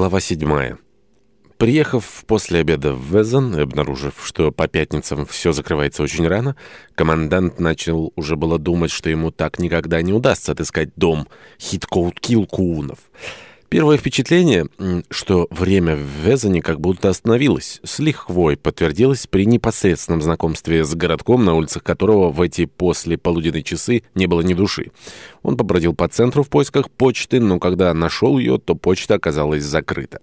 Глава 7. Приехав после обеда в Везен, и обнаружив, что по пятницам все закрывается очень рано, командант начал уже было думать, что ему так никогда не удастся отыскать дом Хиткоут Килкуунов. Первое впечатление, что время в Везане как будто остановилось, с лихвой подтвердилось при непосредственном знакомстве с городком, на улицах которого в эти после полуденные часы не было ни души. Он побродил по центру в поисках почты, но когда нашел ее, то почта оказалась закрыта.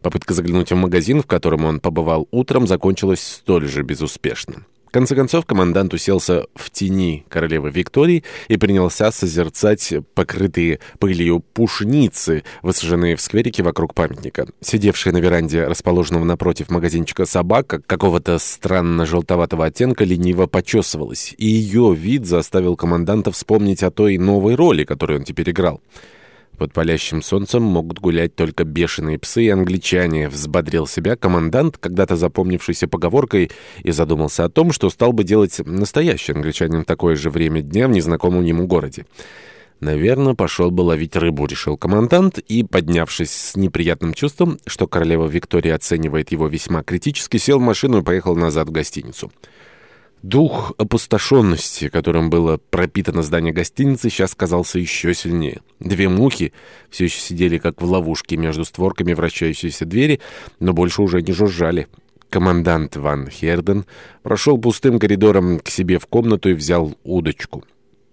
Попытка заглянуть в магазин, в котором он побывал утром, закончилась столь же безуспешно конце концов, командант уселся в тени королевы Виктории и принялся созерцать покрытые пылью пушницы, высаженные в скверике вокруг памятника. Сидевшая на веранде, расположенного напротив магазинчика собака, какого-то странно-желтоватого оттенка, лениво почесывалась, и ее вид заставил команданта вспомнить о той новой роли, которую он теперь играл. Под палящим солнцем могут гулять только бешеные псы и англичане, взбодрил себя командант, когда-то запомнившийся поговоркой, и задумался о том, что стал бы делать настоящий англичанин в такое же время дня в незнакомом ему городе. «Наверное, пошел бы ловить рыбу», — решил командант, и, поднявшись с неприятным чувством, что королева Виктория оценивает его весьма критически, сел в машину и поехал назад в гостиницу. Дух опустошенности, которым было пропитано здание гостиницы, сейчас казался еще сильнее. Две мухи все еще сидели как в ловушке между створками вращающейся двери, но больше уже не жужжали. Командант Ван Херден прошел пустым коридором к себе в комнату и взял удочку.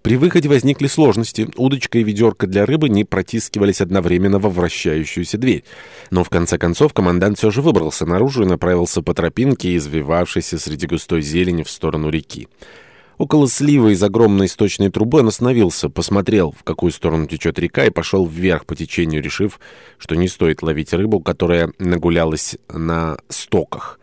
При выходе возникли сложности. Удочка и ведерко для рыбы не протискивались одновременно во вращающуюся дверь. Но в конце концов командант все же выбрался наружу и направился по тропинке, извивавшейся среди густой зелени в сторону реки. Около слива из огромной источной трубы он остановился, посмотрел, в какую сторону течет река, и пошел вверх по течению, решив, что не стоит ловить рыбу, которая нагулялась на стоках.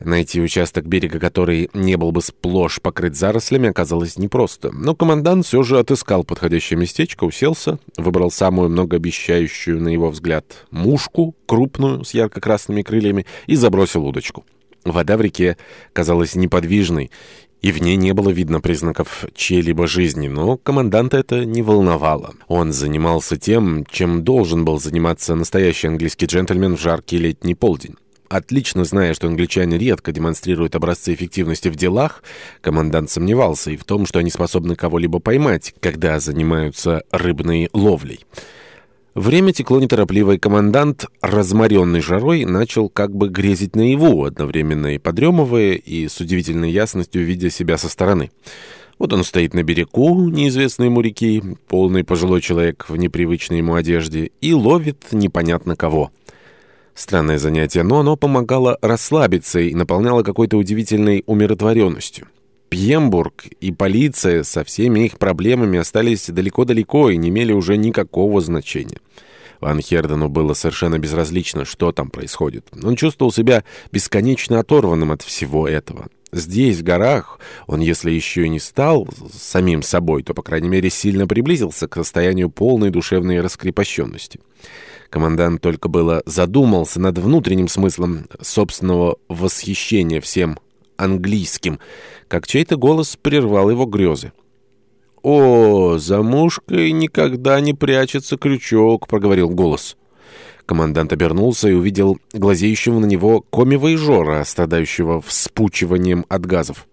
Найти участок берега, который не был бы сплошь покрыт зарослями, оказалось непросто. Но командант все же отыскал подходящее местечко, уселся, выбрал самую многообещающую, на его взгляд, мушку, крупную, с ярко-красными крыльями, и забросил удочку. Вода в реке казалась неподвижной, и в ней не было видно признаков чьей-либо жизни, но команданта это не волновало. Он занимался тем, чем должен был заниматься настоящий английский джентльмен в жаркий летний полдень. Отлично зная, что англичане редко демонстрируют образцы эффективности в делах, командант сомневался и в том, что они способны кого-либо поймать, когда занимаются рыбной ловлей. Время текло неторопливо, и командант, разморенный жарой, начал как бы грезить наяву, одновременно и подремывая, и с удивительной ясностью видя себя со стороны. Вот он стоит на берегу неизвестной ему реки, полный пожилой человек в непривычной ему одежде, и ловит непонятно кого. Странное занятие, но оно помогало расслабиться и наполняло какой-то удивительной умиротворенностью. Пьембург и полиция со всеми их проблемами остались далеко-далеко и не имели уже никакого значения. Ван Хердену было совершенно безразлично, что там происходит. Он чувствовал себя бесконечно оторванным от всего этого. Здесь, в горах, он, если еще и не стал самим собой, то, по крайней мере, сильно приблизился к состоянию полной душевной раскрепощенности. Командант только было задумался над внутренним смыслом собственного восхищения всем английским, как чей-то голос прервал его грезы. «О, за мушкой никогда не прячется крючок», — проговорил голос. Командант обернулся и увидел глазеющего на него коми-вейжора, страдающего вспучиванием от газов.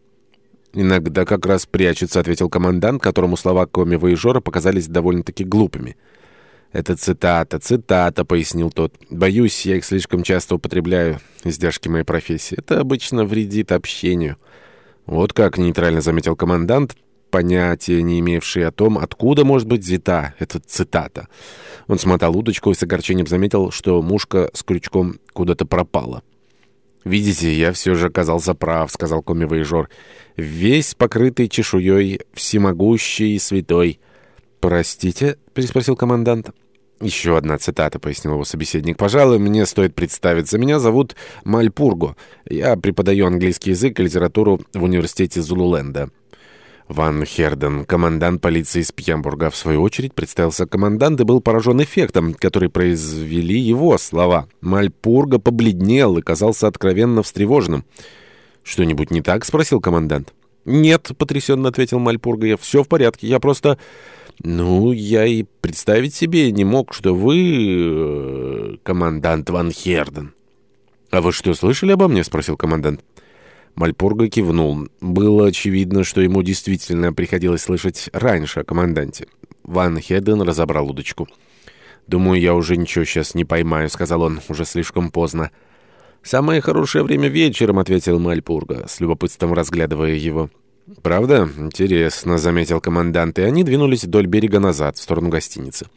«Иногда как раз прячется», — ответил командант, которому слова коми-вейжора показались довольно-таки глупыми. «Это цитата, цитата», — пояснил тот. «Боюсь, я их слишком часто употребляю. Издержки моей профессии. Это обычно вредит общению». «Вот как», — нейтрально заметил командант, понятия не имевший о том, откуда может быть взята эта цитата. Он смотал удочку и с огорчением заметил, что мушка с крючком куда-то пропала. «Видите, я все же оказался прав», — сказал коми-воежор. «Весь покрытый чешуей, всемогущий и святой». «Простите?» — переспросил командант. Еще одна цитата, пояснил его собеседник. «Пожалуй, мне стоит представиться. Меня зовут Мальпурго. Я преподаю английский язык и литературу в университете Зулуленда». Ван Херден, командант полиции из Пьямбурга, в свою очередь представился командант и был поражен эффектом, который произвели его слова. Мальпурга побледнел и казался откровенно встревоженным. «Что-нибудь не так?» — спросил командант. «Нет», — потрясенно ответил Мальпурга, — «все в порядке. Я просто...» Ну, я и представить себе не мог, что вы э, командант Ван Херден. «А вы что, слышали обо мне?» — спросил командант. Мальпурга кивнул. Было очевидно, что ему действительно приходилось слышать раньше о команданте. Ван Херден разобрал удочку. «Думаю, я уже ничего сейчас не поймаю», — сказал он. «Уже слишком поздно». «Самое хорошее время вечером», — ответил Мальпурга, с любопытством разглядывая его. «Правда? Интересно», — заметил командант, и они двинулись вдоль берега назад, в сторону гостиницы.